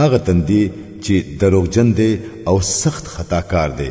هغه تندي چې دروغجن دی او سخت خطا کار دی